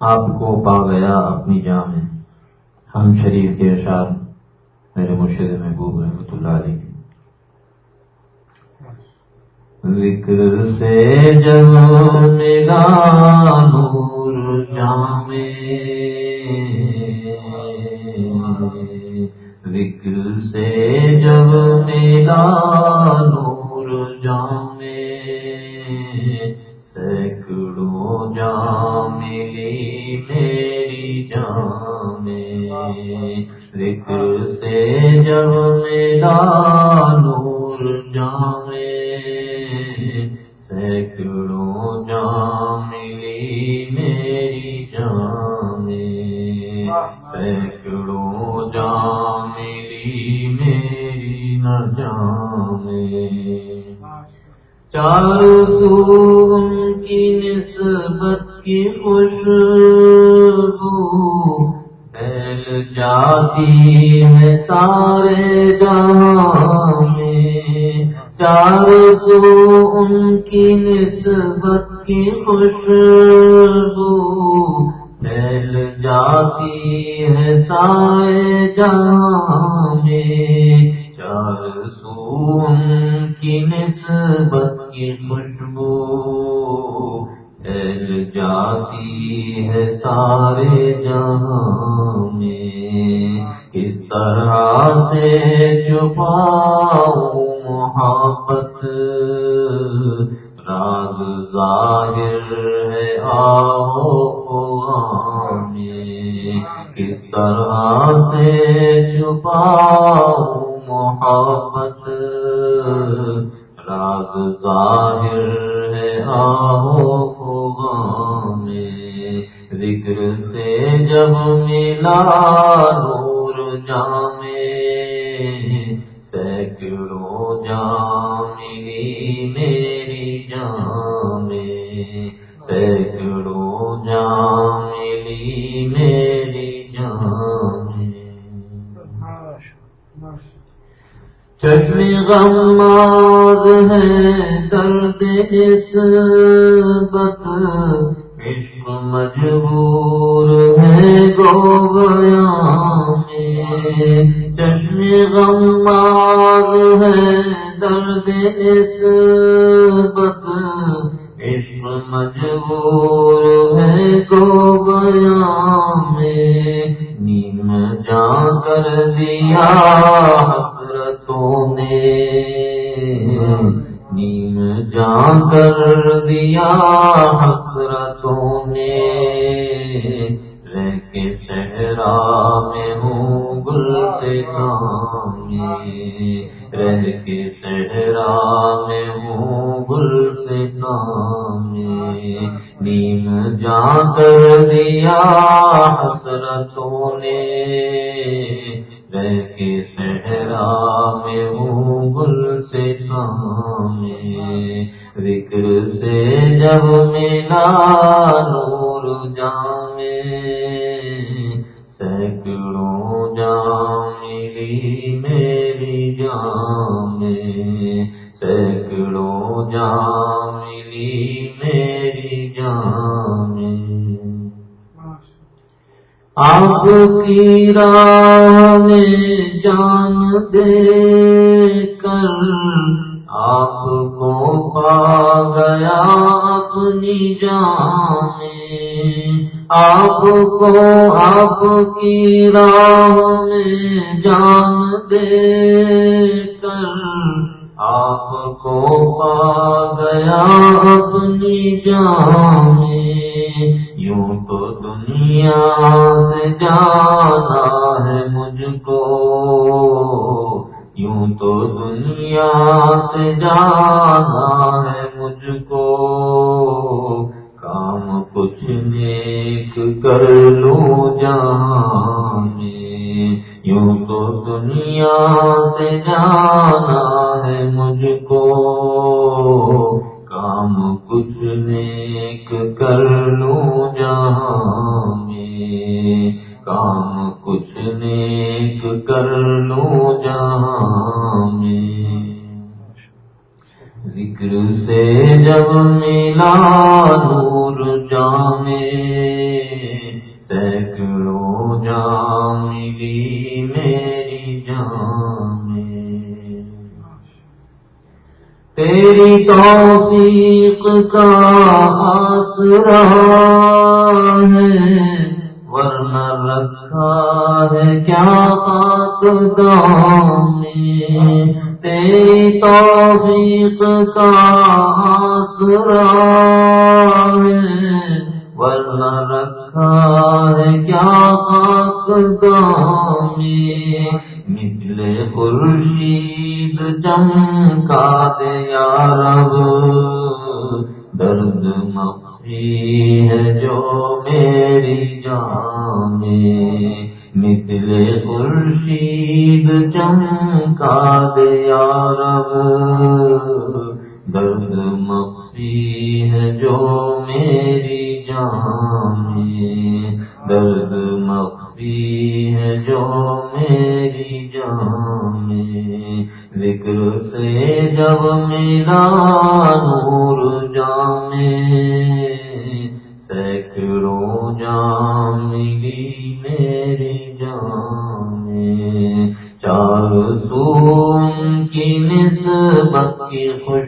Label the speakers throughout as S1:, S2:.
S1: آپ کو پا گیا اپنی جان میں۔ ہم شریف کے اشار میرے مرشد محبوب رحمۃ اللہ علیہ ذکر سے جب ملا نور جام۔ ذکر سے جب ملا نور جام۔ ذکر سے جب ملا نور جام سینکڑوں جام ملی میری جام سینکڑوں جام ملی میری نہ جام چاروں سو ان کی پھیل جاتی ہے سارے جہاں میں۔ چاروں سو ان کی نسبت کی خوشبو۔ پھیل جاتی ہے سارے جہاں میں۔ چار سو ان کی نسبت کی خوشبو۔ پھیل جاتی ہے سارے جہاں میں۔ طرح سے چھپاؤں محبت۔ راز ظاہر ہے آہو میں کس طرح سے چھپاؤں محبت؟ راز ظاہر ہے آہو میں ذکر سے جب ملا سے گل کامی رہ کے صحرا میں ہوں گل سے کامی نیم جا کر دیا حسرتوں نے۔ رہ کے صحرا میں ہوں گل سے کام ذکر سے جب ملا آپ کی راہ میں جان دے کر آپ کو پا گیا اپنی جان آپ کو آپ کی راہ میں جان دے کر آپ کو پا گیا اپنی جان یوں تو دنیا سے جانا ہے مجھ کو، یوں تو دنیا سے جانا ہے مجھ کو۔ کام کچھ نیک کر لوں جہاں میں، یوں تو دنیا سے جانا ہے مجھ کو۔ توفیق کا آسرا ہے، ورنہ رکھا ہے کیا دام میں؟ تیری توفیق کا آسرا ہے، ورنہ رکھا ہے کیا دام میں؟ نکلے خورشید چمکا دے یار درد مخفی ہے جو میری جان مثل خورشید چمکا دیا رب درد مخفی ہے جو میری جان درد مخفی جو میری جان ذکر سے جب میرا نور جانے سینکڑوں جام ملی میری جان چار سون کی نسبت کی خوشبو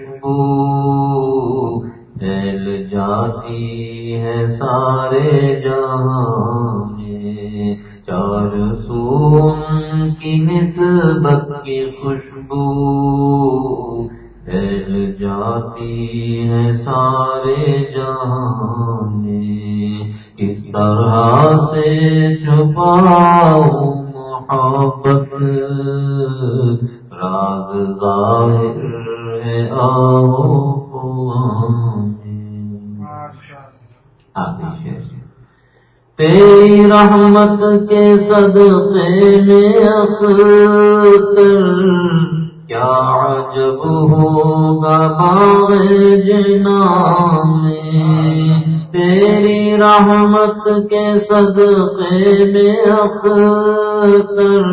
S1: رحمت کے صدقے میں اختر کیا عجب ہوگا باغ جنا میں۔ تیری رحمت کے صدقے میں اختر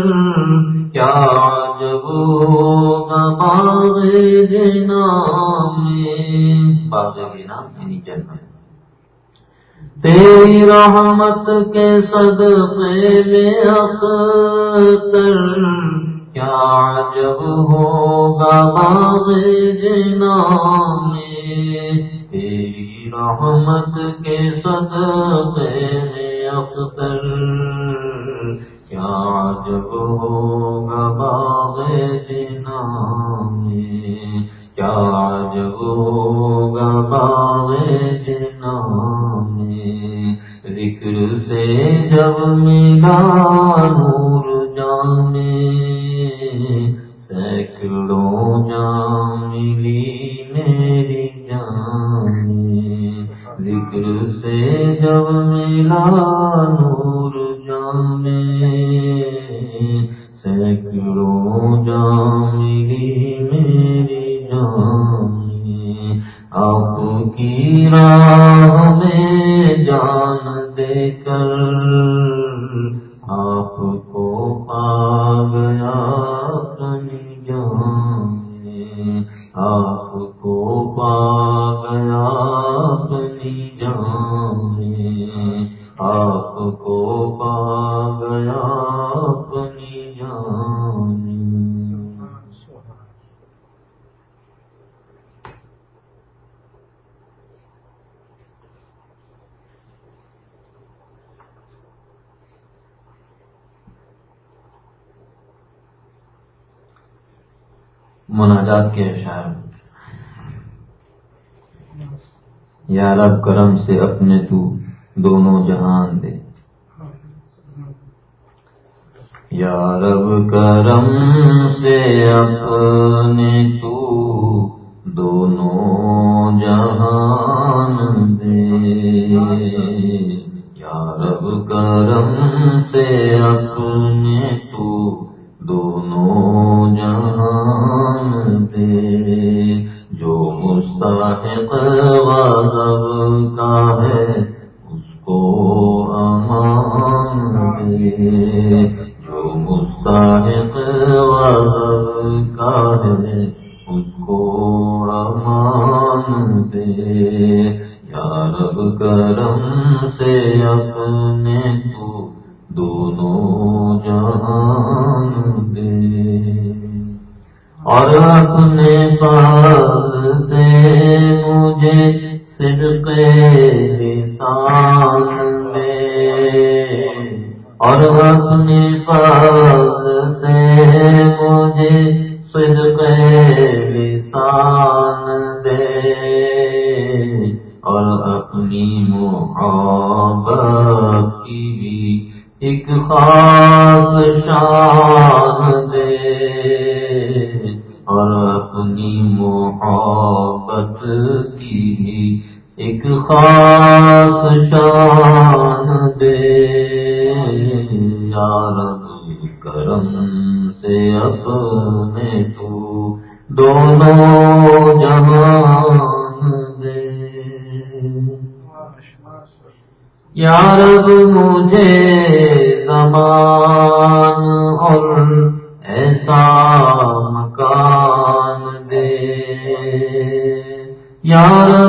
S1: کیا عجب ہوگا باغ جنا میں۔ باغ جنا یعنی تیری رحمت کے صدقے میں اختر، کیا جب ہوگا باغ جنا میں؟ تیری رحمت کے صدقے میں اختر، کیا جب ہوگا مجھے زمان اور ایسا مکان دے۔ یار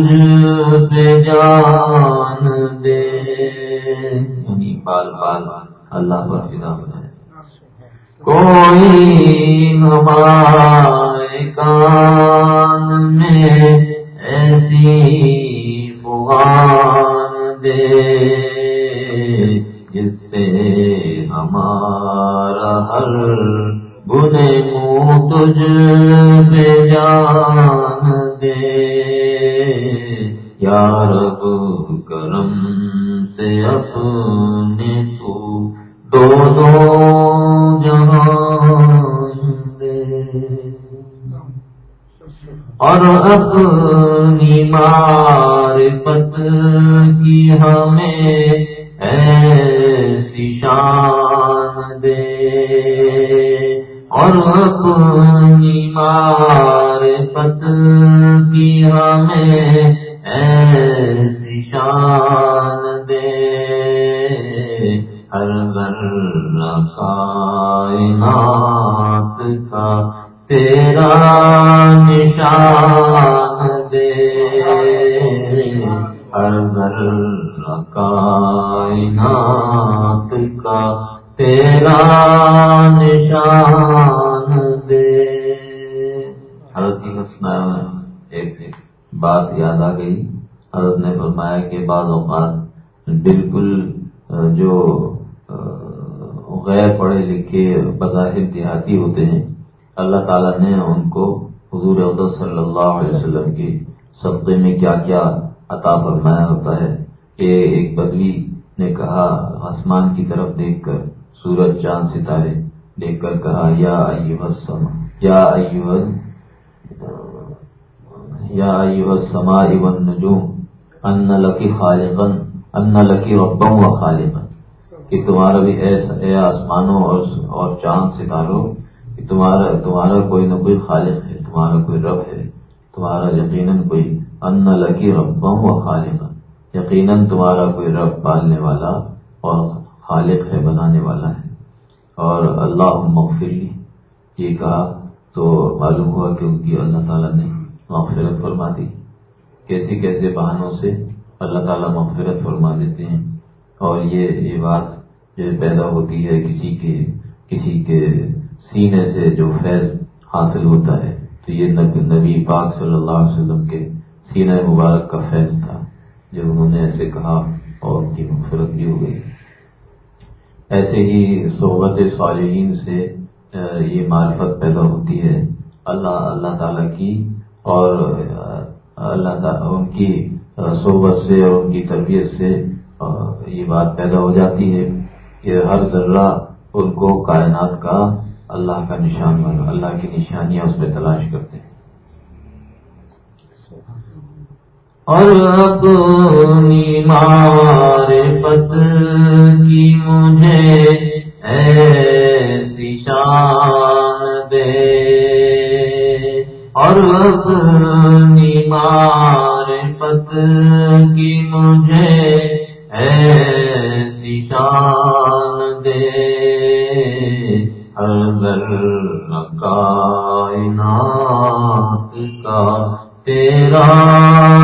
S1: منہ تجھ پہ جان دے۔ یعنی بال بال اللہ پر فدا ہو جائے۔ کوئی ہمارے کان میں ایسی فغان دے جس سے ہمارا ہر بنے منہ تجھ پہ جان دے۔ یا رب کرم سے اپنے تو دونوں جہان دے اور اپنی معرفت کی ہمیں ایسی شان دے اور اپنی معرفت کی ہمیں ایسی شان دے، ہر ذرہ کائنات کا تیرا نشان دے۔ ہر ذرہ کائنات کا تیرا نشان دے۔ حضرت کی سنایا بات یاد آ گئی۔ حضرت نے فرمایا کہ بعض اوقات بالکل جو غیر پڑھے لکھے بظاہر دیہاتی ہوتے ہیں، اللہ تعالیٰ نے ان کو حضور صلی اللہ علیہ وسلم کی صدقے میں کیا کیا عطا فرمایا ہوتا ہے۔ کہ ایک بدلی نے کہا، آسمان کی طرف دیکھ کر، سورج چاند ستارے دیکھ کر کہا، یا سما یا یا سما ابن نجوم ان لکی خالقن ان لکی ربم و خالقن کہ تمہارا بھی اے آسمانوں اور چاند ستاروں، کہ تمہارا تمہارا کوئی نہ کوئی خالق ہے، تمہارا کوئی رب ہے، تمہارا یقیناً کوئی ان لکی ربم و خالقن یقیناً تمہارا کوئی رب پالنے والا اور خالق ہے، بنانے والا ہے. اور اللہ مغفر یہ کہا تو معلوم ہوا کہ ان کی اللہ تعالیٰ نے مغفرت فرما دی کیسے کیسے بہانوں سے اللہ تعالیٰ مغفرت فرما دیتے ہیں۔ اور یہ یہ بات جو پیدا ہوتی ہے کسی کے کسی کے سینے سے جو فیض حاصل ہوتا ہے۔ تو یہ نبی پاک صلی اللہ علیہ وسلم کے سینہ مبارک کا فیض تھا۔ جب انہوں نے ایسے کہا اور ان کی مغفرت بھی ہو گئی۔ ایسے ہی صحبت صالحین سے یہ معرفت پیدا ہوتی ہے۔ اللہ اللہ تعالیٰ کی اور اللہ تعالیٰ ان کی صحبت سے اور ان کی تربیت سے یہ بات پیدا ہو جاتی ہے کہ ہر ذرہ ان کو کائنات کا اللہ کا نشان بنا اللہ کی نشانیاں اس میں تلاش کرتے ہیں۔ اور اپنی مار پت کی مجھے ایسی شان دے۔ اور اپنی مار پت کی مجھے ایسی شان دے ہر کائنات کا تیرا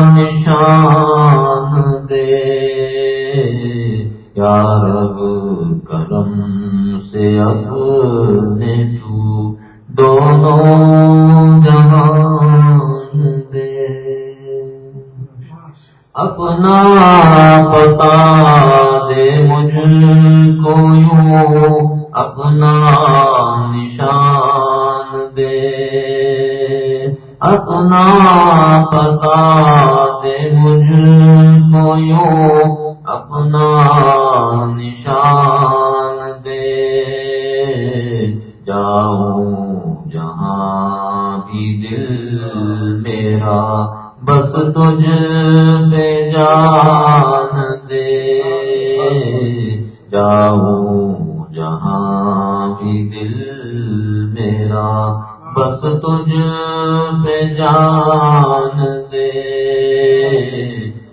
S1: نشان دے رب کرم سے اپنے تو دونوں جہان دے اپنا بتا دے مجھ کو یوں، اپنا نشان دے۔ اپنا پتا دے مجھ کو یوں، اپنا نشان دے۔ جاؤں بس تجھ پہ جان دے۔ جاؤں جہاں بھی دل میرا، بس تجھ پہ جان دے۔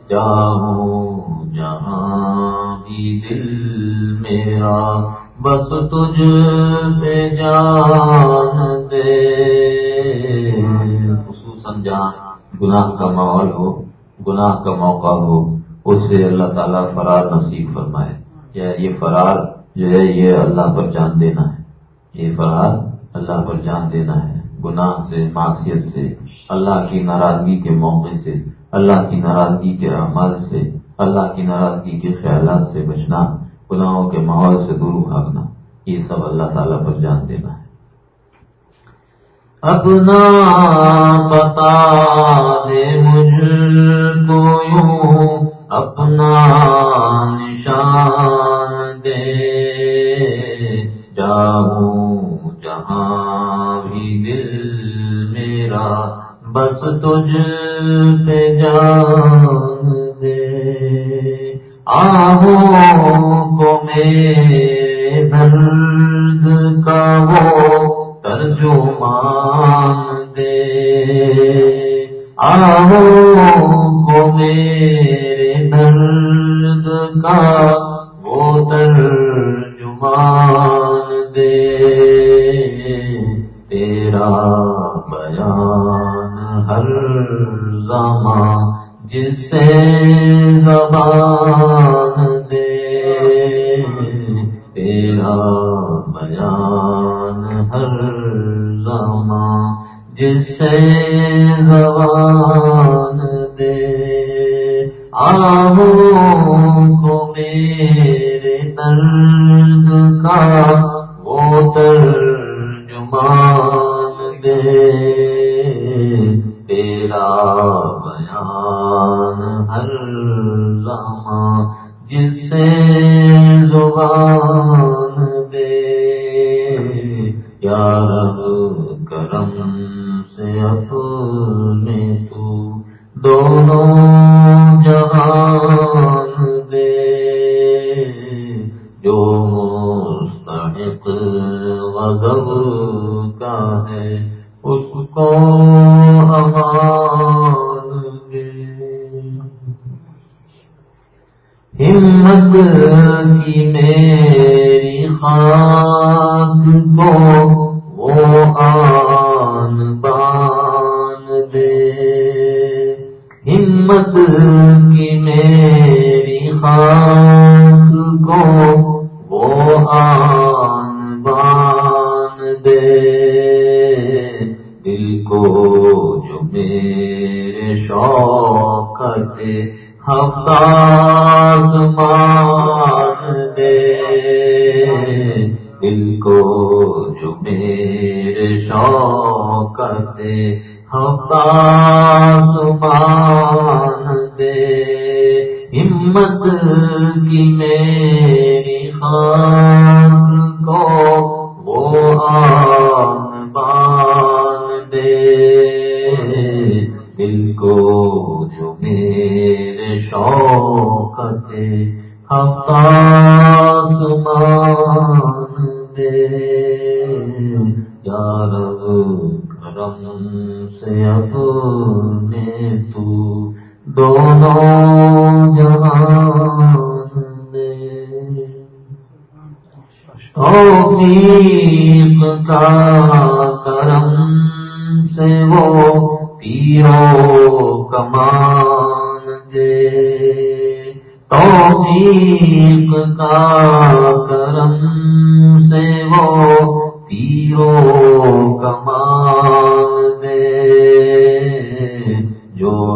S1: جاؤں جہاں بھی دل میرا، بس تجھ پہ جان گناہ کا ماحول ہو، گناہ کا موقع ہو، اس سے اللہ تعالیٰ فرار نصیب فرمائے۔ یا یہ فرار جو ہے، یہ اللہ پر جان دینا ہے۔ یہ فرار اللہ پر جان دینا ہے۔ گناہ سے معاشیت سے، اللہ کی ناراضگی کے موقع سے، اللہ کی ناراضگی کے اعمال سے، اللہ کی ناراضگی کے خیالات سے بچنا، گناہوں کے ماحول سے دور بھاگنا، یہ سب اللہ تعالیٰ پر جان دینا ہے۔ اپنا بتا دے مجھ کو یوں اپنا نشان دے۔ جاؤں جہاں بھی دل میرا، بس تجھ پہ جان دے۔ آہو کو میرے درد کا وہ ترجمان دے آہو کو میرے درد کا وہ ترجمان دے تیرا بیان ہر زمان جس سے زبان دے تیرا سے ہوا۔ شوق کرتے ہفتاس مان دے۔ ہمت کی میری خان کو وہ آن بان دے۔ دل کو جو میرے شوق تھے ہفتاس مان دے۔ کرم سے اب اپنے تو دونوں جہان دے توفیق کا کرم سے وہ تیرو کمان دے توفیق کا کرم سے وہ تیرو کمان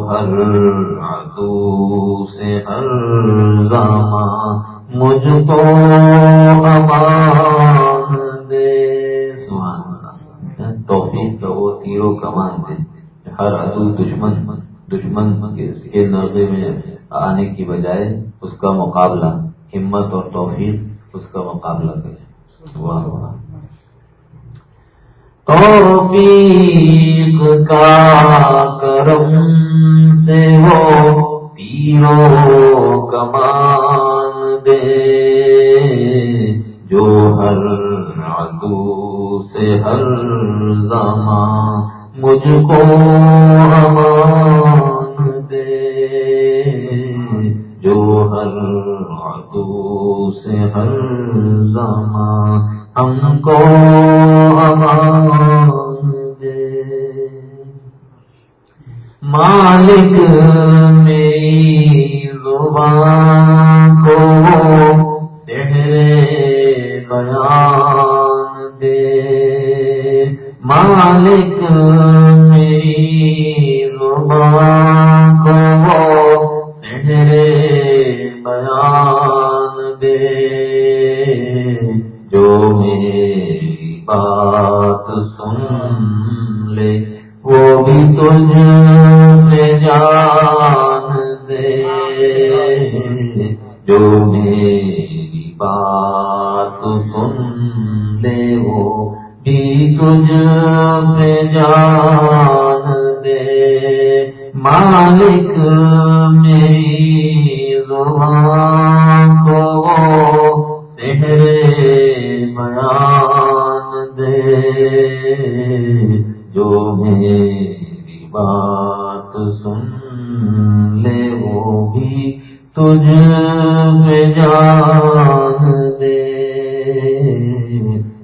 S1: ہر عدو سے ہر زمان مجھ کو امان دے سبحان اللہ توفیق کا وہ تیرو کمان دے ہر عدو دشمن دشمن کے نرغے میں آنے کی بجائے اس کا مقابلہ ہمت اور توفیق اس کا مقابلہ کرے واہ واہ توفیق کا کرم سے وہ تیرو کمان دے جو ہر عدو سے ہر زمان مجھ کو امان دے جو ہر عدو سے ہر زمان ہم کو مالک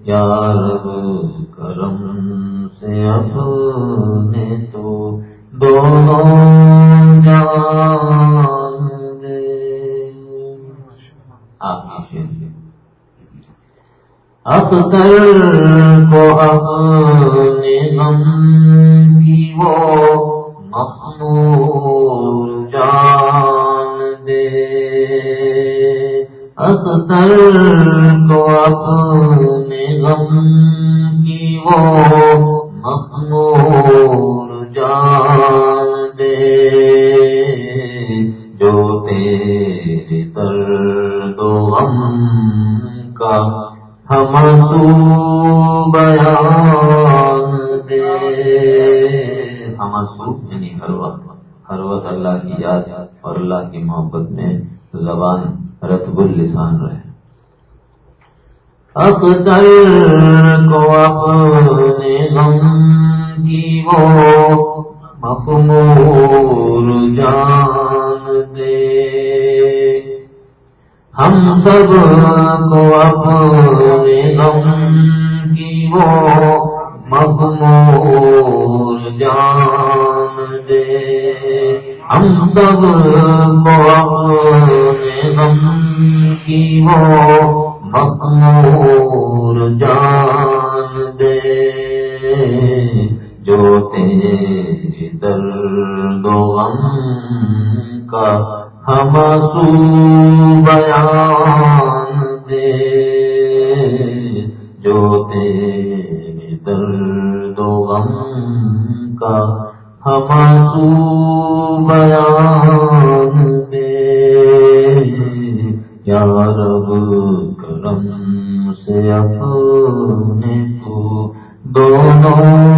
S1: یار کرم سے اپنے تو دونوں جان دے آپ کی شیر اختر کو اپنے غم کی وہ مخمور جان دے اختر کو اپنے غم کی وہ مخمور جان دے جو تیرے درد و غم کا ہم بیان دے ہم یعنی ہر وقت ہر وقت اللہ کی یاد اور اللہ کی محبت میں زبان رتب السان رہے اختر کو اپنے غم کی وہ مخمور جان دے ہم سب کو اپنے غم کی وہ مغمور جان دے ہم سب کو اپنے غم کی وہ مغمور جان دے، جو تیرے درد و غم کا ہم سو بیان دے، جو تیرے درد و غم کا ہم سو بیان اپنے کو دونوں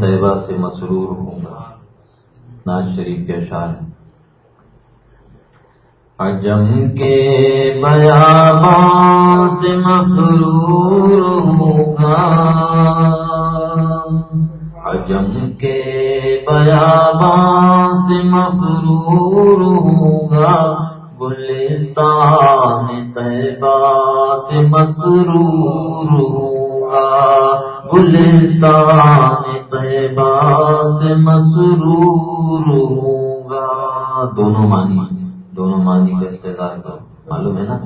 S1: طیبہ سے مسرور ہوں گا ناز شریف کے شاہ عجم کے بیابان سے مسرور ہوگا عجم کے بیابان سے مسرور ہوگا گلستان طیبہ سے مسرور ہوگا گلستان دونوں مانی دونوں معنی کا استعار کرو۔ معلوم ہے نا؟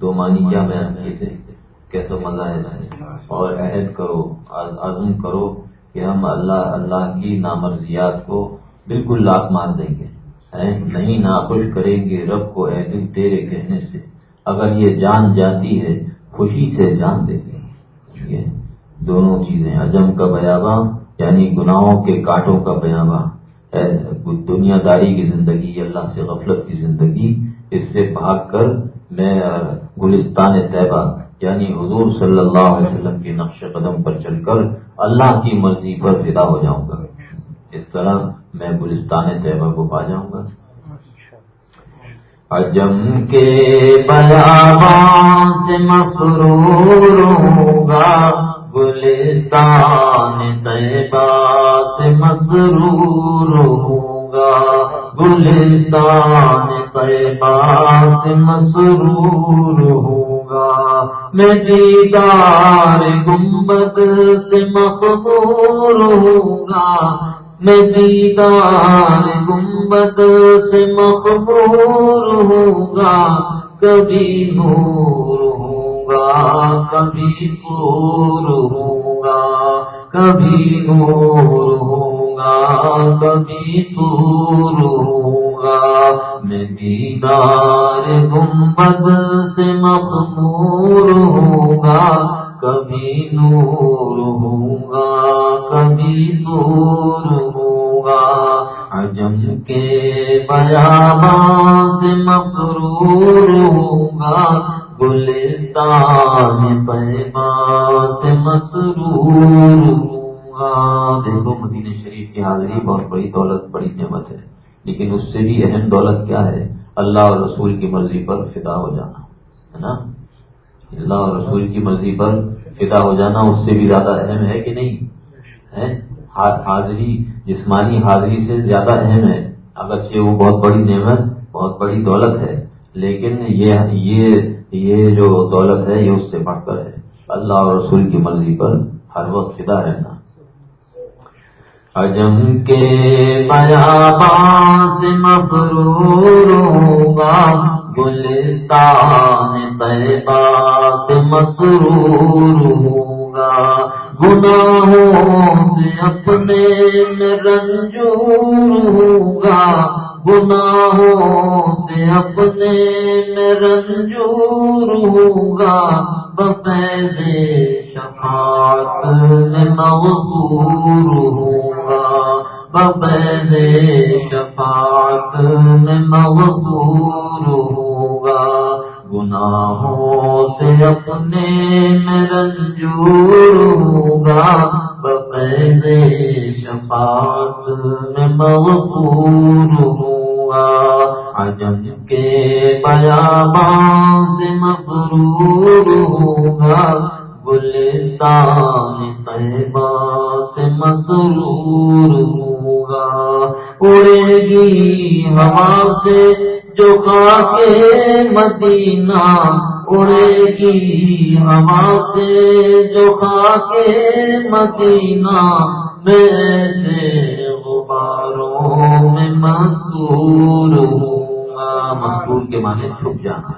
S1: دو معنی کیا بیان کیے تھے؟ کیسے مزہ ہے؟ اور عہد کرو عزم کرو کہ ہم اللہ اللہ کی نامرضیات کو بالکل لات مار دیں گے۔ نہیں، ناخوش کریں گے رب کو دل تیرے کہنے سے۔ اگر یہ جان جاتی ہے، خوشی سے جان دیں گے دونوں چیزیں عجم کا بیاباں یعنی گناہوں کے کانٹوں کا بیاباں۔ دنیا داری کی زندگی اللہ سے غفلت کی زندگی، اس سے بھاگ کر میں گلستان طیبہ یعنی حضور صلی اللہ علیہ وسلم کے نقش قدم پر چل کر اللہ کی مرضی پر فدا ہو جاؤں گا۔ اس طرح میں گلستان طیبہ کو پا جاؤں گا۔ عجم کے سے مفرور ہوگا گلستان طیبہ سے مسرور ہوگا۔ گلستان طیبہ سے مسرور ہوگا۔ میں دیدار گنبد سے مقبور ہوگا۔ میں دیدار گنبد سے مقبور ہوگا۔ کبھی نور کبھی پور ہوگا، کبھی نور ہوگا، کبھی پور ہوگا۔ میں دیدار گنبد سے مخمور ہوگا، کبھی نور ہوگا، کبھی نور ہوگا۔ عجم کے بیابان سے مقرور ہوگا گلستان سے مسرور دیکھو مدینہ شریف کی حاضری بہت بڑی دولت، بڑی نعمت ہے۔ لیکن اس سے بھی اہم دولت کیا ہے؟ اللہ اور رسول کی مرضی پر فدا ہو جانا، ہے نا؟ اللہ اور رسول کی مرضی پر فدا ہو جانا اس سے بھی زیادہ اہم ہے کہ نہیں؟ حاضری، جسمانی حاضری سے زیادہ اہم ہے۔ اگرچہ وہ بہت بڑی نعمت، بہت بڑی دولت ہے، لیکن یہ یہ یہ جو دولت ہے یہ اس سے بڑھ کر ہے۔ اللہ اور رسول کی مرضی پر ہر وقت فدا رہنا۔ عجم کے سے مفرور ہوگا گلستان طیبہ سے مسرور ہوگا گناہوں سے اپنے میں رنجور ہوں گا گناہوں سے اپنے میں رنجور ہوں گا بفیض شفاعت میں مغفور ہوں گا بفیض شفاعت میں مغفور ہوں گا گناہوں سے اپنے میں رنجور ہوں گا بفیض شفاعت میں مغفور ہوں گا عجم کے بیابان سے مفرور ہوں گلستان طیبہ سے مسرور ہوں اڑے گی ہوا سے جو کے مدینہ۔ اڑے گی ہوا سے جو کے مدینہ۔ سے غباروں میں مسور ہوں گا مسور کے معنی چھپ جانا۔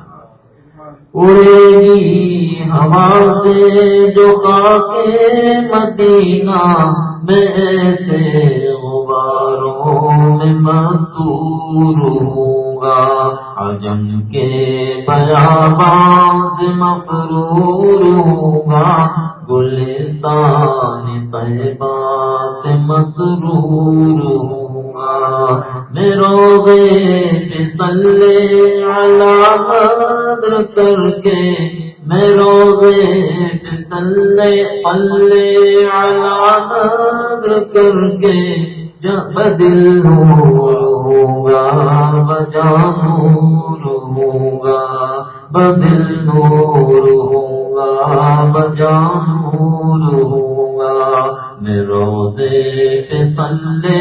S1: اڑے گی ہوا سے جو کے مدینہ میں سے غباروں میں مسور ہوں گا عجم کے بیابان سے مفرور ہوں گا گلستان طیبہ سے مسرور ہوں گا میرو گے پسلے علامت کر کے میرو گے پسلے پلے علامت کر کے۔ جب دل ہوگا بجان ہوگا بدل نور ہوگا بجان ہوگا میں روزے پہ سلے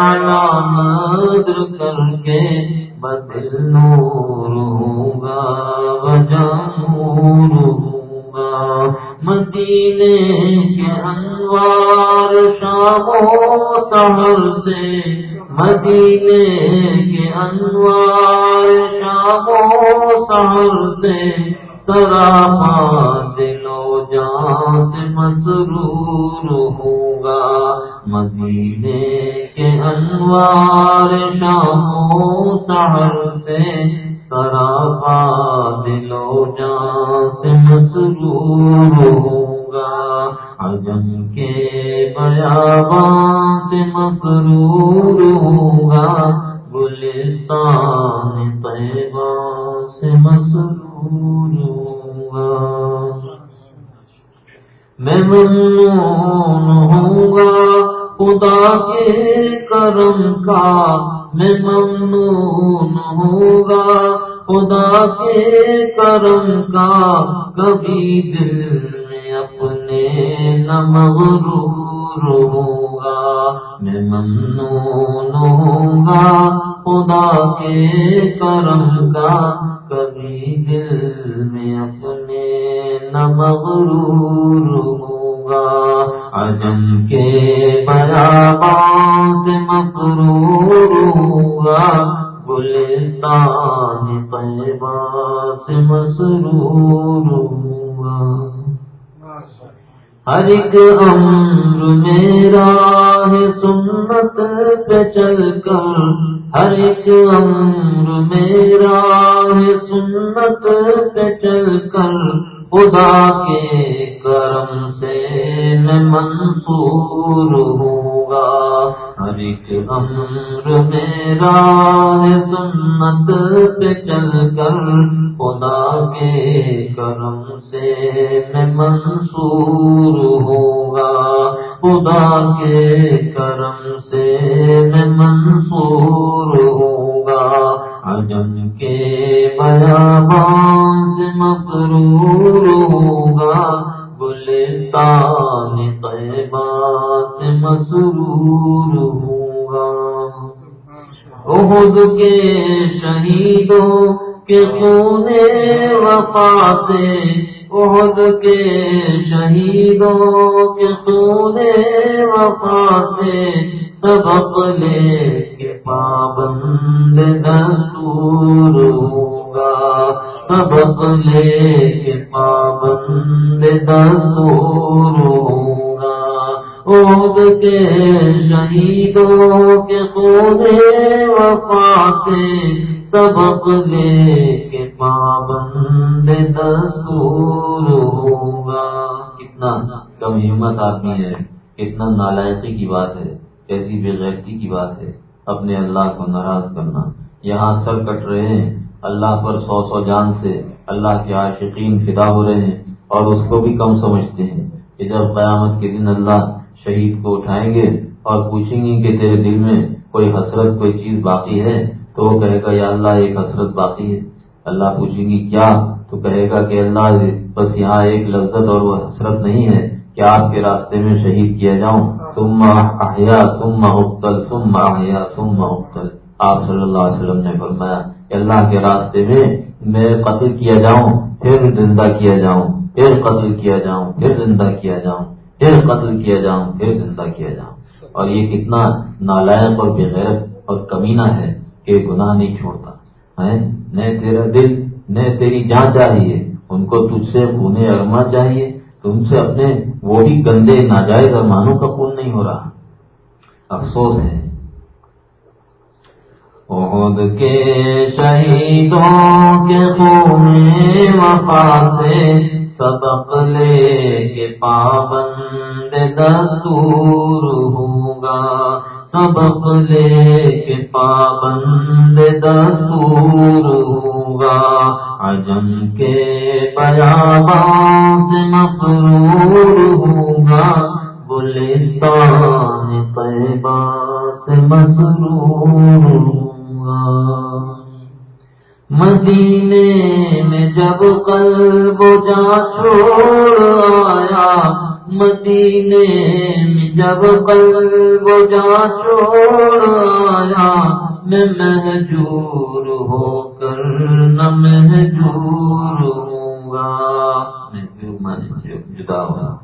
S1: علامت کر کے بدل نور ہوگا بجان ہوگا مدینے کے انوار شام و سہر سے مدینے کے انوار شام و سہر سے سراپا دلو جان سے مسرور ہوگا۔ مدینے کے انوار شام و سہر سے سراپا دلو جان سے مسرور ہوگا۔ عجم کے بیابان سے مفرور ہوگا۔ گلستان طیبہ سے مسرور ہوگا۔ میں ممنون ہوں گا خدا کے کرم کا۔ میں ممنون ہوں گا خدا کے کرم کا کبھی دل میں اپنے نہ مغرور ہوں گا میں ممنون ہوں گا خدا کے کرم کا کبھی دل میں اپنے نہ مغرور ہوں گا عجم کے برابان سے مفرور ہوں گا گلستان سے مسرور ہوں گا ہر ایک امر میرا ہے سنت پہ چل کر۔ ہر ایک امر میرا ہے سنت پہ چل کر۔ خدا کے کرم سے میں منصور ہوں گا۔ ہر ایک امر میرا ہے سنت پہ چل کر۔ خدا کے کرم سے میں منصور ہوں گا خدا کے کرم سے میں منصور ہوں گا عجم کے بیابان سے مفرور ہوں گا گلستان طیبہ سے مسرور ہوں گا عہد کے شہیدوں کے خون وفا سے عہد کے شہیدوں کے خون وفا سے سبق لے کے پابند دستور ہوگا سبق لے کے پابند دستور ہوگا عہد کے شہیدوں کے خود وفا سے سبق لے کے پابند دستور ہوگا کتنا کم ہمت آدمی ہے، کتنا نالائقی کی بات ہے، کیسی بے غیرتی کی بات ہے۔ اپنے اللہ کو ناراض کرنا، یہاں سر کٹ رہے ہیں۔ اللہ پر سو سو جان سے اللہ کے عاشقین فدا ہو رہے ہیں اور اس کو بھی کم سمجھتے ہیں کہ جب قیامت کے دن اللہ شہید کو اٹھائیں گے اور پوچھیں گے کہ تیرے دل میں کوئی حسرت کوئی چیز باقی ہے تو وہ کہے گا، یا اللہ، ایک حسرت باقی ہے۔ اللہ پوچھیں گی، کیا؟ تو کہے گا کہ اللہ بس یہاں ایک لذت اور وہ حسرت نہیں ہے کہ آپ کے راستے میں شہید کیا جاؤں۔ تم احیا تم محتل تم ماہیا تم محتل آپ صلی اللہ علیہ وسلم نے فرمایا اللہ کے راستے میں میں قتل کیا جاؤں، پھر زندہ کیا جاؤں، پھر قتل کیا جاؤں، پھر زندہ کیا جاؤں، پھر قتل کیا جاؤں، پھر زندہ کیا جاؤں۔ اور یہ کتنا نالائق اور بغیرت اور کمینہ ہے کہ گناہ نہیں چھوڑتا۔ نہ تیرا دل، نہ تیری جان چاہیے۔ ان کو تجھ سے خون ارما چاہیے۔ تم سے اپنے وہ بھی گندے ناجائز ارمانوں کا خون نہیں ہو رہا۔ افسوس ہے۔ عہد کے شہیدوں کے خون وفا سے سبق لے کے پابند دستور ہوگا۔ سبق لے کے پابند دستور ہوگا۔ عجم کے بیابان سے مقرور ہوگا۔ گلستان طیبہ سے مسرور مدینے میں جب قلب جا چھوڑ آیا مدینے میں جب قلب جا چھوڑ آیا میں محجور ہو کر نہ محجور ہوں گا۔ میں جدا ہوا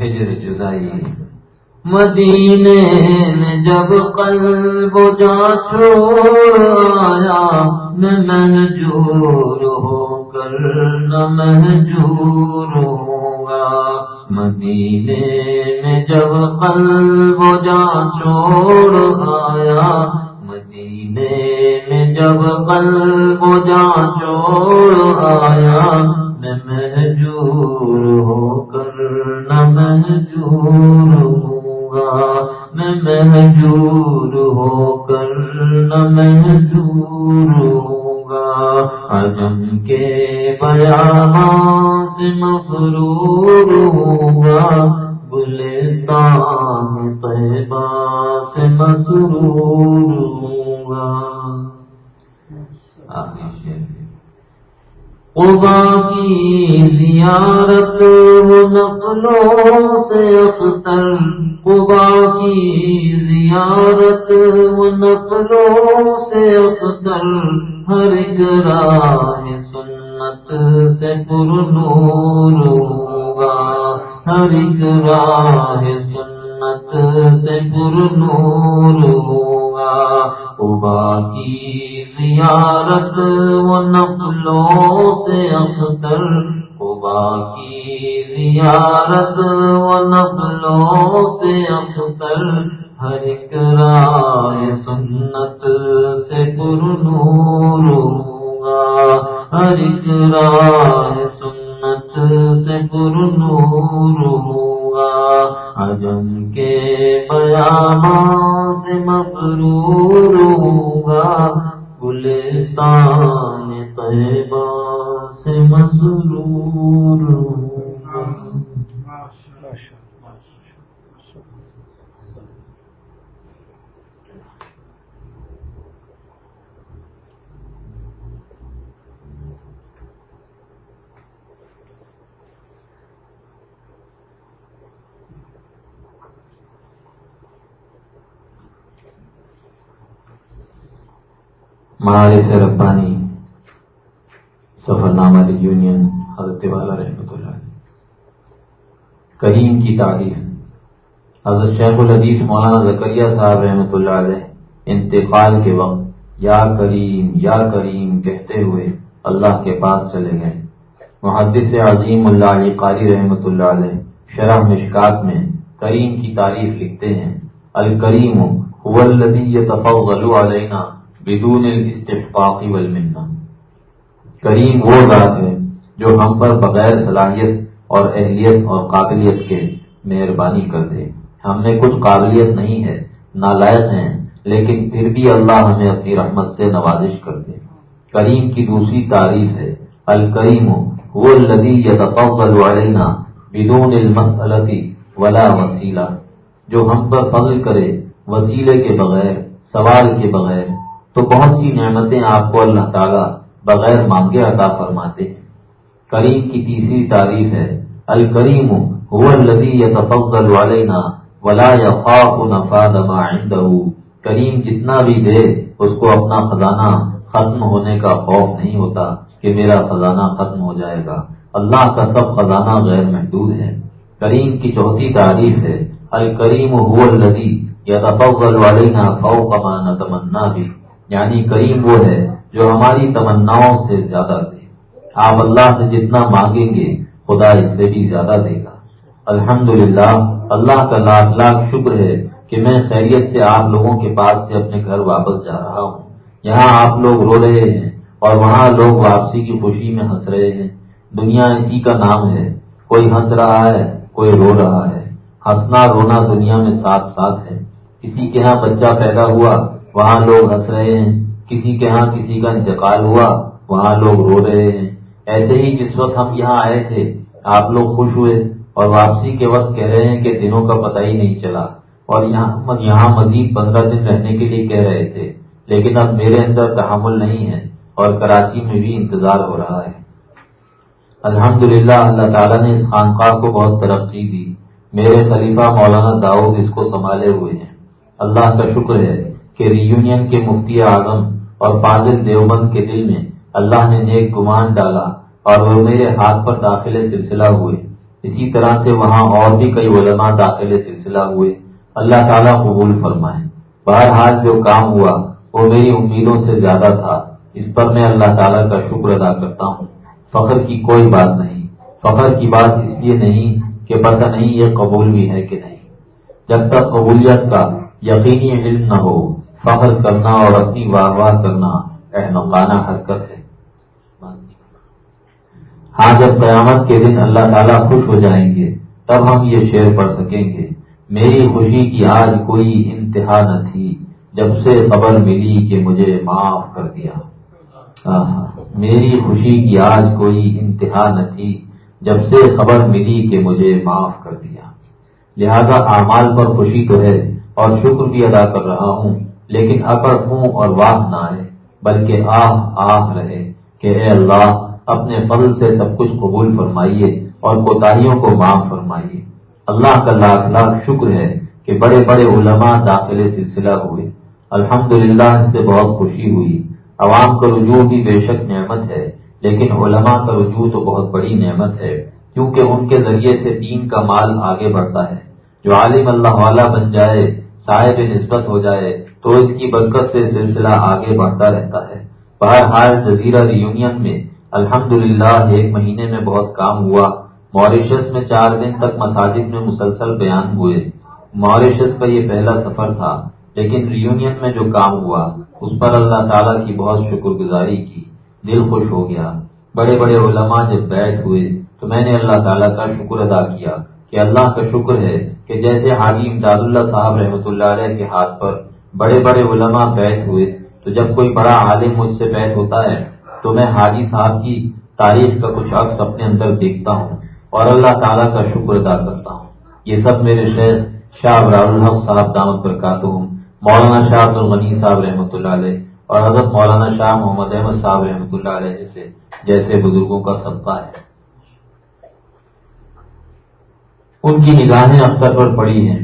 S1: ہجر جدائی۔ مدینے میں جب قلب جا چھوڑ آیا میں محجور ہو کر نہ محجور ہوں گا مدینے میں جب قلب جا چھوڑ آیا مدینے میں جب قلب جا چھوڑ آیا میں محجور ہو کر نہ محجور ہوں میں محجور ہو کر، نہ محجور ہوں گا۔ عجم کے بیان سے مغرور ہوں گا۔ گلستان طیبہ سے مسرور ہوں گا۔ قبا کی زیارت وہ نقلوں سے اختر۔ قبا کی زیارت وہ نقلوں سے اختر ہر راہ سنت سے پر نور ہوگا۔ ہر راہ سنت سے پر نور ہوگا۔ قبا کی زیارت و نقلوں سے اختر کی زیارت و نقلوں سے اختر ہر ایک رائے سنت سے پر نور ہوگا۔ ہر ایک رائے سنت سے پر نور ہوگا۔ عجم کے بیان سے مغرور ہوگا۔ گلستان طیبہ سے مسرور معارف ربانی سفر نامہ یونین حضرت والا رحمۃ اللہ کریم کی تعریف؟ حضرت شیخ الحدیث مولانا زکریہ صاحب رحمۃ اللہ علیہ انتقال کے وقت یا کریم یا کریم کہتے ہوئے اللہ کے پاس چلے گئے۔ محدث عظیم اللہ علی قاری رحمۃ اللہ علیہ شرح مشکات میں کریم کی تعریف لکھتے ہیں، الکریم علینا بدون الاستحقاق والمنہ۔ کریم وہ ذات ہے جو ہم پر بغیر صلاحیت اور اہلیت اور قابلیت کے مہربانی کر دے ہم میں کچھ قابلیت نہیں ہے، نالائق ہیں، لیکن پھر بھی اللہ ہمیں اپنی رحمت سے نوازش کر دے کریم کی دوسری تعریف ہے، الکریم وہ لدی یا بدون المسلتی ولا وسیلہ۔ جو ہم پر فضل کرے، وسیلے کے بغیر، سوال کے بغیر۔ تو بہت سی نعمتیں آپ کو اللہ تعالیٰ بغیر مانگے عطا فرماتے ہیں۔ کریم کی تیسری تعریف ہے، الکریم هو الذي يتفضل علينا ولا يخاف نفاد ما عنده۔ کریم جتنا بھی دے، اس کو اپنا خزانہ ختم ہونے کا خوف نہیں ہوتا کہ میرا خزانہ ختم ہو جائے گا۔ اللہ کا سب خزانہ غیر محدود ہے۔ کریم کی چوتھی تعریف ہے، الکریم هو الذي يتفضل علينا فوق ما نتمنى بھی یعنی کریم وہ ہے جو ہماری تمناؤں سے زیادہ دے۔ آپ اللہ سے جتنا مانگیں گے، خدا اس سے بھی زیادہ دے گا۔ الحمد اللہ کا لاکھ لاکھ شکر ہے کہ میں خیریت سے آپ لوگوں کے پاس سے اپنے گھر واپس جا رہا ہوں۔ یہاں آپ لوگ رو رہے ہیں اور وہاں لوگ واپسی کی خوشی میں ہنس رہے ہیں۔ دنیا اسی کا نام ہے۔ کوئی ہنس رہا ہے، کوئی رو رہا ہے۔ ہنسنا رونا دنیا میں ساتھ ساتھ ہے۔ کسی کے ہاں بچہ پیدا ہوا، وہاں لوگ ہنس رہے ہیں۔ کسی کے ہاں کسی کا انتقال ہوا، وہاں لوگ رو رہے ہیں۔ ایسے ہی جس وقت ہم یہاں آئے تھے، آپ لوگ خوش ہوئے اور واپسی کے وقت کہہ رہے ہیں کہ دنوں کا پتہ ہی نہیں چلا۔ اور یہاں مزید پندرہ دن رہنے کے لیے کہہ رہے تھے۔ لیکن اب میرے اندر تحمل نہیں ہے اور کراچی میں بھی انتظار ہو رہا ہے۔ الحمد اللہ تعالیٰ نے اس خانقاہ کو بہت ترقی دی۔ میرے خلیفہ مولانا داؤد اس کو سنبھالے ہوئے ہیں۔ اللہ کا شکر ہے۔ کہ ریونین کے مفتی اعظم اور فاضل دیوبند کے دل میں اللہ نے نیک گمان ڈالا اور وہ میرے ہاتھ پر داخل سلسلہ ہوئے۔ اسی طرح سے وہاں اور بھی کئی علماء داخل سلسلہ ہوئے۔ اللہ تعالیٰ قبول فرمائے۔ بہرحال جو کام ہوا، وہ میری امیدوں سے زیادہ تھا۔ اس پر میں اللہ تعالیٰ کا شکر ادا کرتا ہوں۔ فخر کی کوئی بات نہیں۔ فخر کی بات اس لیے نہیں کہ پتہ نہیں یہ قبول بھی ہے کہ نہیں۔ جب تک قبولیت کا یقینی علم نہ ہو فخر کرنا اور اپنی واہ واہ کرنا احمقانہ حرکت ہے۔ ہاں جب قیامت کے دن اللہ تعالیٰ خوش ہو جائیں گے، تب ہم یہ شعر پڑھ سکیں گے، میری خوشی کی آج کوئی انتہا نہ تھی، جب سے خبر ملی کہ مجھے معاف کر دیا۔ میری خوشی کی آج کوئی انتہا نہ تھی، جب سے خبر ملی کہ مجھے معاف کر دیا۔ لہذا اعمال پر خوشی تو ہے اور شکر بھی ادا کر رہا ہوں۔ لیکن اکڑ ہوں اور واہ نہ آئے، بلکہ آہ آہ رہے کہ اے اللہ، اپنے فضل سے سب کچھ قبول فرمائیے اور کوتاہیوں کو معاف فرمائیے۔ اللہ کا لاکھ لاکھ شکر ہے کہ بڑے بڑے علماء داخلے سلسلہ ہوئے۔ الحمد اس سے بہت خوشی ہوئی۔ عوام کا رجوع بھی بے شک نعمت ہے، لیکن علماء کا رجوع تو بہت بڑی نعمت ہے، کیونکہ ان کے ذریعے سے دین کا مال آگے بڑھتا ہے۔ جو عالم اللہ والا بن جائے، صاحب نسبت ہو جائے تو اس کی برکت سے سلسلہ آگے بڑھتا رہتا ہے۔ بہرحال جزیرہ ریونین میں الحمد ایک مہینے میں بہت کام ہوا۔ موریشس میں چار دن تک مساجد میں مسلسل بیان ہوئے۔ موریشس کا یہ پہلا سفر تھا، لیکن ریونین میں جو کام ہوا، اس پر اللہ تعالیٰ کی بہت شکر گزاری کی۔ دل خوش ہو گیا۔ بڑے بڑے علماء جب بیٹھ ہوئے، تو میں نے اللہ تعالیٰ کا شکر ادا کیا کہ اللہ کا شکر ہے کہ جیسے حاجی امداد اللہ صاحب رحمۃ اللہ علیہ کے ہاتھ پر بڑے بڑے علماء بیٹھ ہوئے، تو جب کوئی بڑا عالم مجھ سے بیٹھ ہوتا ہے، تو میں حاجی صاحب کی تاریخ کا کچھ عکس اپنے اندر دیکھتا ہوں اور اللہ تعالیٰ کا شکر ادا کرتا ہوں۔ یہ سب میرے شہر شاہ ابرال الحق صاحب دامت پر کہتا ہوں، مولانا شاہ عبد الغنی صاحب رحمۃ اللہ علیہ اور حضرت مولانا شاہ محمد احمد صاحب رحمۃ اللہ علیہ جیسے جیسے بزرگوں کا سبقہ ہے۔ ان کی نگاہیں اختر پر پڑی ہیں،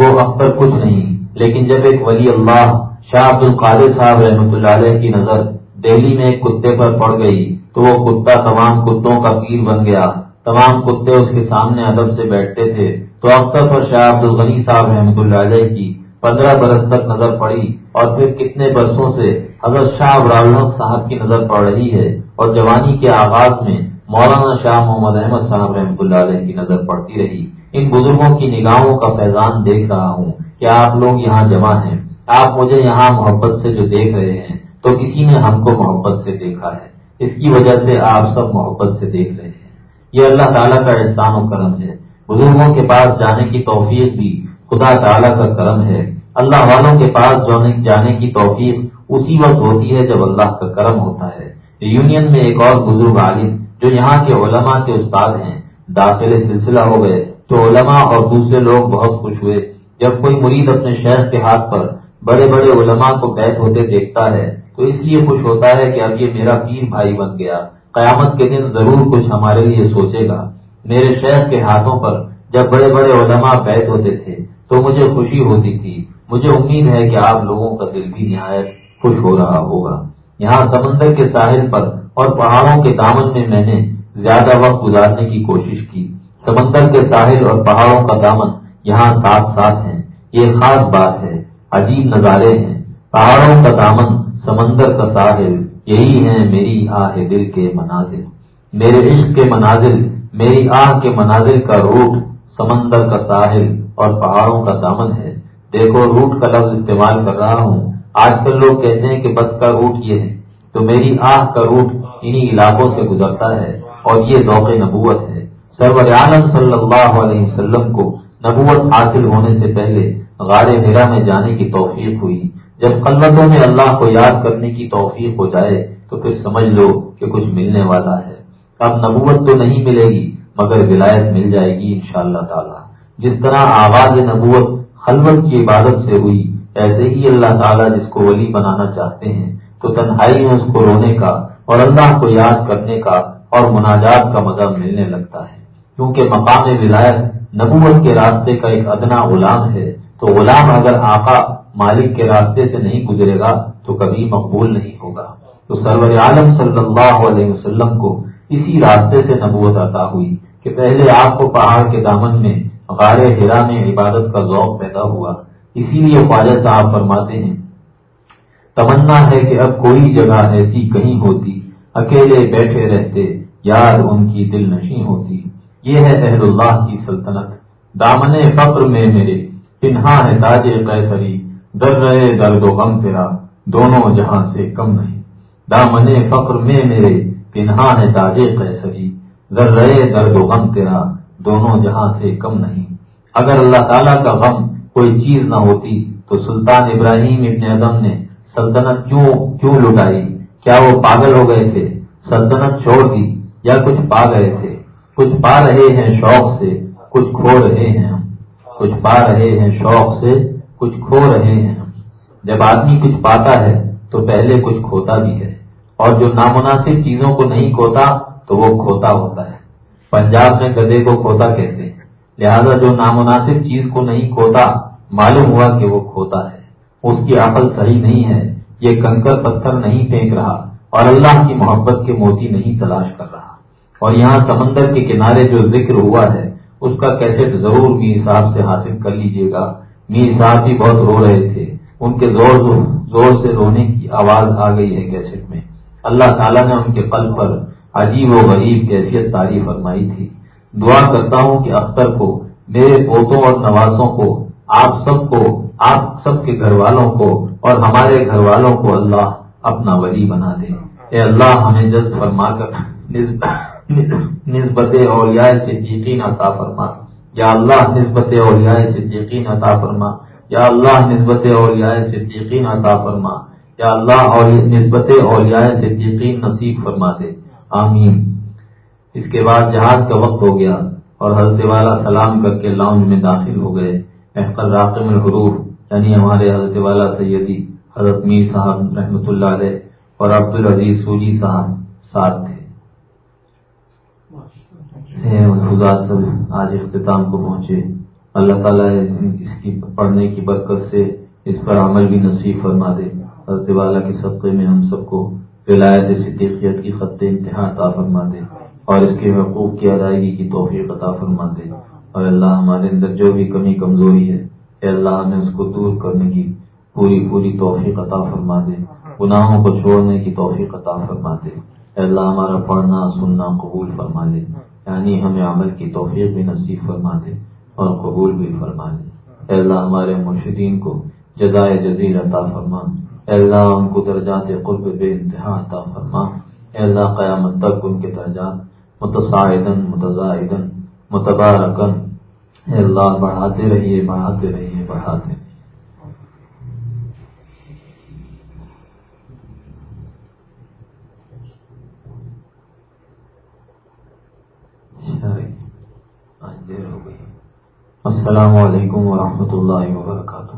S1: گو اختر کچھ نہیں۔ لیکن جب ایک ولی اللہ شاہ عبد القادر صاحب رحمۃ اللہ علیہ کی نظر دہلی میں ایک کتے پر پڑ گئی تو وہ کتا تمام کتوں کا پیر بن گیا۔ تمام کتے اس کے سامنے ادب سے بیٹھتے تھے۔ تو اختر پر شاہ عبد الغنی صاحب رحمۃ اللہ علیہ کی پندرہ برس تک نظر پڑی اور پھر کتنے برسوں سے حضرت شاہ ابرال صاحب کی نظر پڑ رہی ہے اور جوانی کے آغاز میں مولانا شاہ محمد احمد صاحب رحمۃ اللہ علیہ کی نظر پڑتی رہی۔ ان بزرگوں کی نگاہوں کا فیضان دیکھ رہا ہوں۔ کہ آپ لوگ یہاں جمع ہیں۔ آپ مجھے یہاں محبت سے جو دیکھ رہے ہیں، تو کسی نے ہم کو محبت سے دیکھا ہے۔ اس کی وجہ سے آپ سب محبت سے دیکھ رہے ہیں۔ یہ اللہ تعالیٰ کا احسان و کرم ہے۔ بزرگوں کے پاس جانے کی توفیق بھی خدا تعالیٰ کا کرم ہے۔ اللہ والوں کے پاس جانے کی توفیق اسی وقت ہوتی ہے جب اللہ کا کرم ہوتا ہے۔ یونین میں ایک اور بزرگ عالم جو یہاں کے علماء کے استاد ہیں، داخل سلسلہ ہو گئے۔ تو علماء اور دوسرے لوگ بہت خوش ہوئے۔ جب کوئی مرید اپنے شہر کے ہاتھ پر بڑے بڑے علماء کو بیت ہوتے دیکھتا ہے، تو اس لیے خوش ہوتا ہے کہ اب یہ میرا پیر بھائی بن گیا۔ قیامت کے دن ضرور کچھ ہمارے لیے سوچے گا۔ میرے شہر کے ہاتھوں پر جب بڑے بڑے علماء بیت ہوتے تھے، تو مجھے خوشی ہوتی تھی۔ مجھے امید ہے کہ آپ لوگوں کا دل بھی نہایت خوش ہو رہا ہوگا۔ یہاں سمندر کے ساحل پر اور پہاڑوں کے دامن میں میں نے زیادہ وقت گزارنے کی کوشش کی۔ سمندر کے ساحل اور پہاڑوں کا دامن یہاں ساتھ ساتھ ہیں۔ یہ خاص بات ہے، عجیب نظارے ہیں۔ پہاڑوں کا دامن، سمندر کا ساحل، یہی ہے میری آہ دل کے مناظر میرے عشق کے مناظر میری آہ کے مناظر کا روٹ، سمندر کا ساحل اور پہاڑوں کا دامن ہے۔ دیکھو، روٹ کا لفظ استعمال کر رہا ہوں۔ آج کل لوگ کہتے ہیں کہ بس کا روٹ یہ ہے۔ تو میری آہ کا روٹ انہی علاقوں سے گزرتا ہے اور یہ ذوق نبوت ہے۔ سرور عالم صلی اللہ علیہ وسلم کو نبوت حاصل ہونے سے پہلے غار میرا میں جانے کی توفیق ہوئی۔ جب قلبتوں میں اللہ کو یاد کرنے کی توفیق ہو جائے تو پھر سمجھ لو کہ کچھ ملنے والا ہے۔ اب نبوت تو نہیں ملے گی، مگر ولایت مل جائے گی ان شاء اللہ تعالی۔ جس طرح آواز نبوت خلوت کی عبادت سے ہوئی، ایسے ہی اللہ تعالیٰ جس کو ولی بنانا چاہتے ہیں، تو تنہائی میں اس کو رونے کا اور اللہ کو یاد کرنے کا اور مناجات کا مزہ ملنے لگتا ہے۔ کیونکہ مقام ولایت نبوت کے راستے کا ایک ادنا غلام ہے، تو غلام اگر آقا مالک کے راستے سے نہیں گزرے گا، تو کبھی مقبول نہیں ہوگا۔ تو سرور عالم صلی اللہ علیہ وسلم کو اسی راستے سے نبوت عطا ہوئی کہ پہلے آپ کو پہاڑ کے دامن میں غار ہرا میں عبادت کا ذوق پیدا ہوا۔ اسی لیے خواجہ صاحب فرماتے ہیں، تمنا ہے کہ اب کوئی جگہ ایسی کہیں ہوتی، اکیلے بیٹھے رہتے یاد ان کی دل نشیں ہوتی۔ یہ ہے اہل اللہ کی سلطنت۔ دامن فقر میں میرے پنہا ہے تاج قیصری۔ در رہے درد و غم تیرا، دونوں جہاں سے کم نہیں۔ دامن فقر میں میرے پنہا ہے تاج قیصری۔ در رہے درد و غم تیرا، دونوں جہاں سے کم نہیں۔ اگر اللہ تعالیٰ کا غم کوئی چیز نہ ہوتی تو سلطان ابراہیم ابن اعظم نے سلطنت کیوں کیوں لٹائی؟ کیا وہ پاگل ہو گئے تھے؟ سلطنت چھوڑ دی یا کچھ پا گئے تھے؟ کچھ پا رہے ہیں شوق سے، کچھ کھو رہے ہیں۔ ہم کچھ پا رہے ہیں شوق سے، کچھ کھو رہے ہیں۔ ہم جب آدمی کچھ پاتا ہے تو پہلے کچھ کھوتا بھی ہے۔ اور جو نامناسب چیزوں کو نہیں کھوتا تو وہ کھوتا ہوتا ہے۔ پنجاب میں گدے کو کھوتا کہتے ہیں۔ لہذا جو نامناسب چیز کو نہیں کھوتا، معلوم ہوا کہ وہ کھوتا ہے۔ اس کی عقل صحیح نہیں ہے، یہ کنکر پتھر نہیں پھینک رہا اور اللہ کی محبت کے موتی نہیں تلاش کر رہا۔ اور یہاں سمندر کے کنارے جو ذکر ہوا ہے، اس کا کیسٹ ضرور میر صاحب سے حاصل کر لیجیے گا۔ میر صاحب بھی بہت رو رہے تھے۔ ان کے زور زور سے رونے کی آواز آ گئی ہے کیسٹ میں۔ اللہ تعالیٰ نے ان کے قلب پر عجیب و غریب کیفیت تعریف فرمائی تھی۔ دعا کرتا ہوں کہ اختر کو، میرے پوتوں اور نوازوں کو، آپ سب کو، آپ سب کے گھر والوں کو اور ہمارے گھر والوں کو اللہ اپنا ولی بنا دے۔ اے اللہ، ہمیں جلد فرما کر نسبت اولیاء سے یقین عطا فرما۔ یا اللہ نسبت اولیاء سے یقین عطا فرما۔ یا اللہ نسبت اولیاء سے یقین عطا فرما۔ یا اللہ اور نسبت اولیاء سے یقین نصیب فرما دے۔ آمین۔ اس کے بعد جہاز کا وقت ہو گیا اور حضرت والا سلام کر کے لاؤنج میں داخل ہو گئے۔ محقل راقم الحروف یعنی ہمارے حضرت والا سیدی حضرت میر صاحب رحمۃ اللہ علیہ اور عبد العزیز سوجی صاحب ساتھ تھے۔ ملفوظات سب آج اختتام کو پہنچے۔ اللہ تعالیٰ اس کی پڑھنے کی برکت سے اس پر عمل بھی نصیب فرما دے۔ حضرت والا کے صدقے میں ہم سب کو ولایت صدیقیت کی خط انتہا عطا فرما دے اور اس کے حقوق کی ادائیگی کی توفیق عطا فرما دے۔ اور اللہ ہمارے اندر جو بھی کمی کمزوری ہے، اے اللہ ہمیں اس کو دور کرنے کی پوری پوری توفیق عطا فرما دے۔ گناہوں کو چھوڑنے کی توفیق عطا فرما دے۔ اللہ ہمارا پڑھنا، سننا، قبول فرما لے۔ یعنی ہمیں عمل کی توفیق بھی نصیب فرما دے اور قبول بھی فرما لے اے اللہ، ہمارے مرشدین کو جزائے جزیر عطا فرما۔ اے اللہ ان کو درجات قرب بے انتہا عطا فرما۔ اے اللہ، قیامت تک ان کے درجات متصاعدن متضاعدن متبارکن اے اللہ، بڑھاتے رہیے بڑھاتے رہیے، بڑھاتے رہیے دیر ہو گئی۔ السلام علیکم ورحمۃ اللہ وبرکاتہ۔